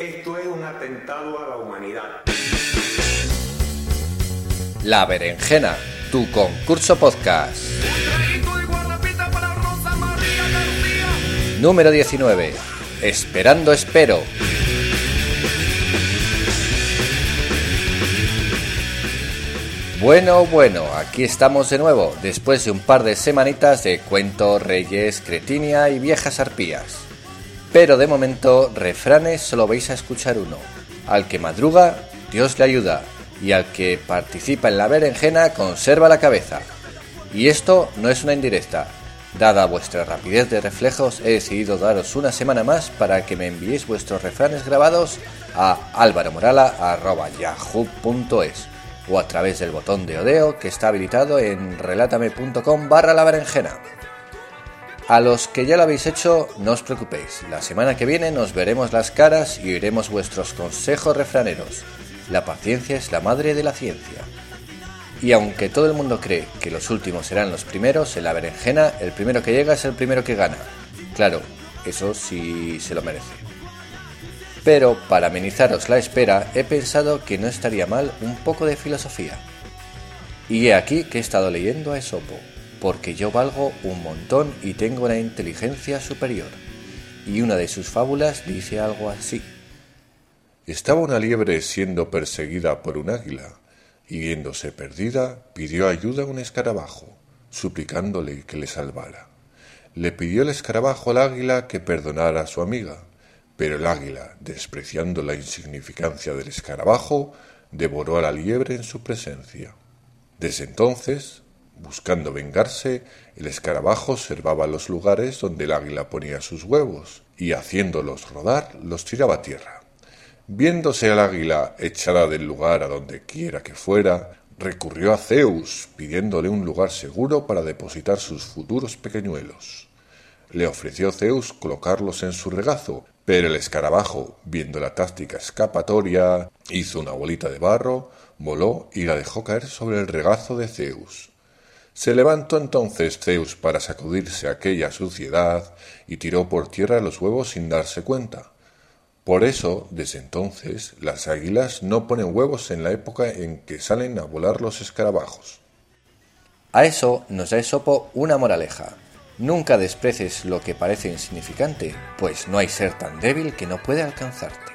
Esto es un atentado a la humanidad. La Berenjena, tu concurso podcast. Número 19. Esperando espero. Bueno, bueno, aquí estamos de nuevo, después de un par de semanitas de cuentos, reyes, cretinia y viejas arpías. Pero de momento, refranes solo vais a escuchar uno. Al que madruga, Dios le ayuda, y al que participa en la berenjena, conserva la cabeza. Y esto no es una indirecta. Dada vuestra rapidez de reflejos, he decidido daros una semana más para que me enviéis vuestros refranes grabados a alvaromorala.yahoo.es o a través del botón de Odeo que está habilitado en relatame.com barra la berenjena. A los que ya lo habéis hecho, no os preocupéis, la semana que viene nos veremos las caras y oiremos vuestros consejos refraneros. La paciencia es la madre de la ciencia. Y aunque todo el mundo cree que los últimos serán los primeros, en la berenjena el primero que llega es el primero que gana. Claro, eso sí se lo merece. Pero para amenizaros la espera, he pensado que no estaría mal un poco de filosofía. Y he aquí que he estado leyendo a Esopo, porque yo valgo un montón y tengo una inteligencia superior. Y una de sus fábulas dice algo así. Estaba una liebre siendo perseguida por un águila, y viéndose perdida, pidió ayuda a un escarabajo, suplicándole que le salvara. Le pidió el escarabajo al águila que perdonara a su amiga, pero el águila, despreciando la insignificancia del escarabajo, devoró a la liebre en su presencia. Desde entonces, buscando vengarse, el escarabajo observaba los lugares donde el águila ponía sus huevos, y haciéndolos rodar, los tiraba a tierra. Viéndose al águila echada del lugar a donde quiera que fuera, recurrió a Zeus, pidiéndole un lugar seguro para depositar sus futuros pequeñuelos. Le ofreció Zeus colocarlos en su regazo, pero el escarabajo, viendo la táctica escapatoria, hizo una bolita de barro, voló y la dejó caer sobre el regazo de Zeus. Se levantó entonces Zeus para sacudirse aquella suciedad y tiró por tierra los huevos sin darse cuenta. Por eso, desde entonces, las águilas no ponen huevos en la época en que salen a volar los escarabajos. A eso nos da Esopo una moraleja. Nunca desprecies lo que parece insignificante, pues no hay ser tan débil que no puede alcanzarte.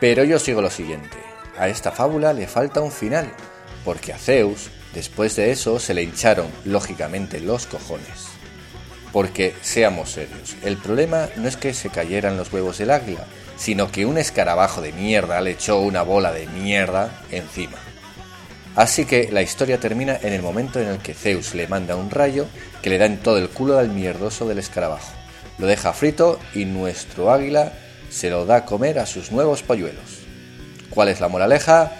Pero yo sigo lo siguiente. A esta fábula le falta un final, porque a Zeus, después de eso, se le hincharon, lógicamente, los cojones. Porque, seamos serios, el problema no es que se cayeran los huevos del águila, sino que un escarabajo de mierda le echó una bola de mierda encima. Así que la historia termina en el momento en el que Zeus le manda un rayo que le da en todo el culo al mierdoso del escarabajo. Lo deja frito y nuestro águila se lo da a comer a sus nuevos polluelos. ¿Cuál es la moraleja?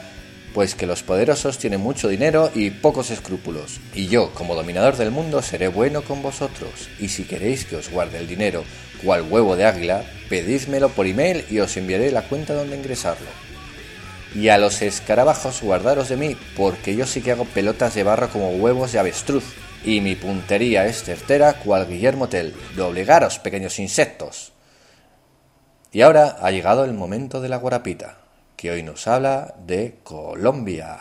Pues que los poderosos tienen mucho dinero y pocos escrúpulos, y yo, como dominador del mundo, seré bueno con vosotros, y si queréis que os guarde el dinero cual huevo de águila, pedídmelo por email y os enviaré la cuenta donde ingresarlo. Y a los escarabajos guardaros de mí, porque yo sí que hago pelotas de barro como huevos de avestruz, y mi puntería es certera cual Guillermo Tell, de obligaros, pequeños insectos. Y ahora ha llegado el momento de la guarapita, que hoy nos habla de Colombia.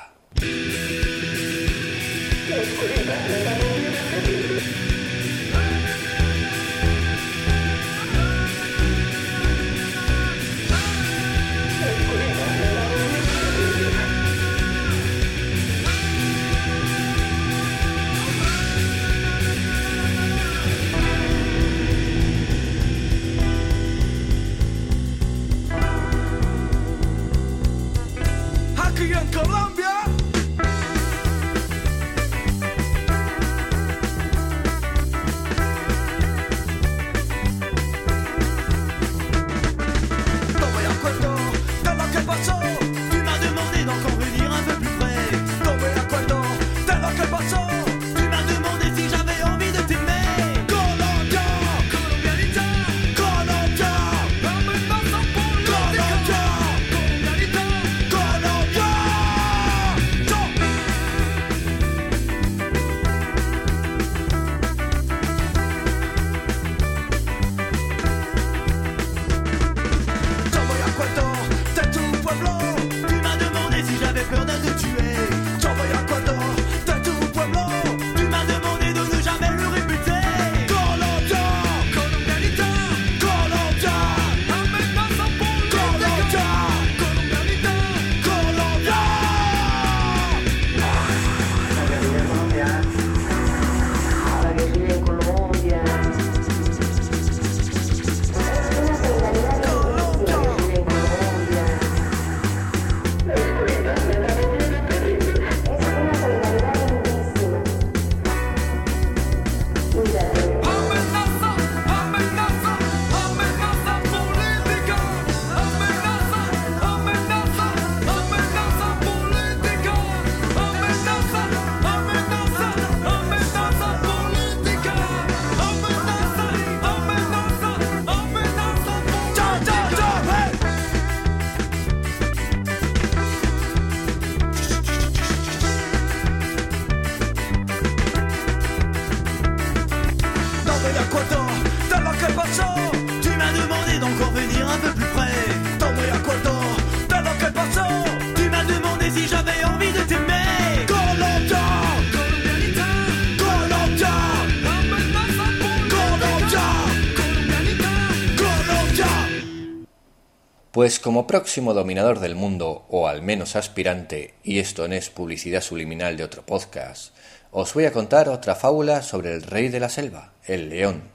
Pues como próximo dominador del mundo, o al menos aspirante, y esto no es publicidad subliminal de otro podcast, os voy a contar otra fábula sobre el rey de la selva, el león.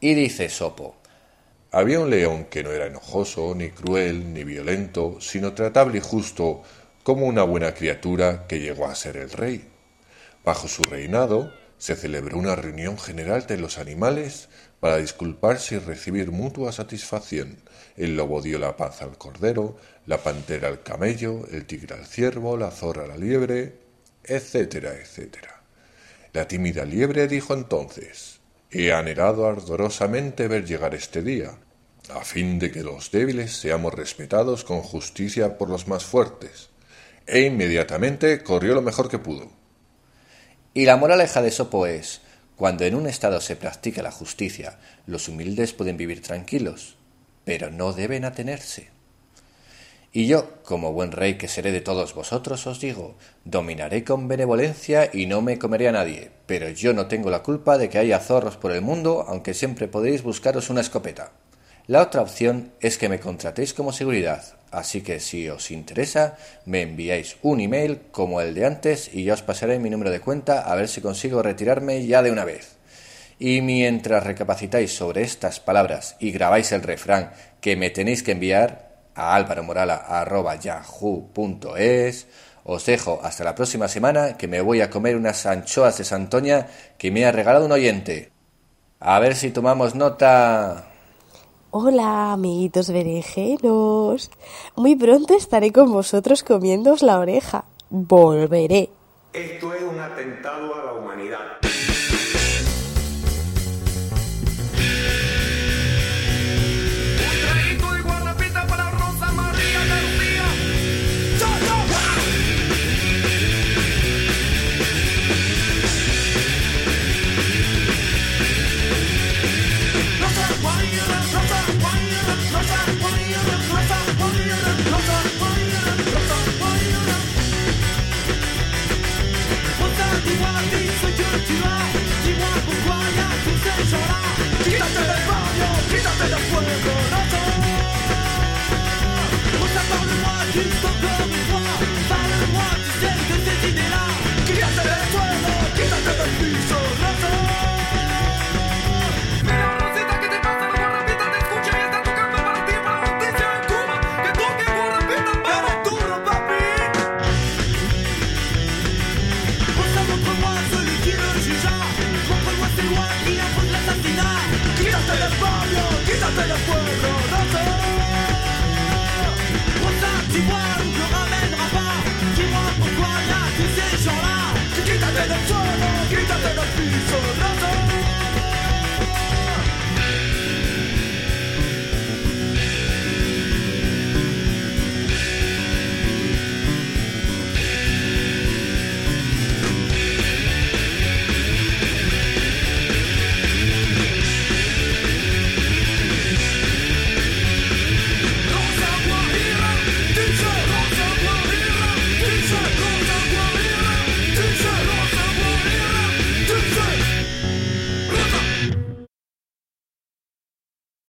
Y dice Sopo, Había un león que no era enojoso, ni cruel, ni violento, sino tratable y justo, como una buena criatura que llegó a ser el rey. Bajo su reinado se celebró una reunión general de los animales para disculparse y recibir mutua satisfacción. El lobo dio la paz al cordero, la pantera al camello, el tigre al ciervo, la zorra a la liebre, etcétera, etcétera. La tímida liebre dijo entonces He anhelado ardorosamente ver llegar este día, a fin de que los débiles seamos respetados con justicia por los más fuertes. E inmediatamente corrió lo mejor que pudo. Y la moraleja de Sopo es, cuando en un estado se practica la justicia, los humildes pueden vivir tranquilos, pero no deben atenerse. Y yo, como buen rey que seré de todos vosotros, os digo, dominaré con benevolencia y no me comeré a nadie, pero yo no tengo la culpa de que haya zorros por el mundo, aunque siempre podéis buscaros una escopeta. La otra opción es que me contratéis como seguridad, así que si os interesa, me enviáis un email como el de antes y ya os pasaré mi número de cuenta a ver si consigo retirarme ya de una vez. Y mientras recapacitáis sobre estas palabras y grabáis el refrán que me tenéis que enviar, a alvaromorala.yahoo.es. Os dejo hasta la próxima semana que me voy a comer unas anchoas de Santoña que me ha regalado un oyente. A ver si tomamos nota. Hola, amiguitos berenjenos. Muy pronto estaré con vosotros comiéndoos la oreja. Volveré. Esto es un atentado a la humanidad. Quítate del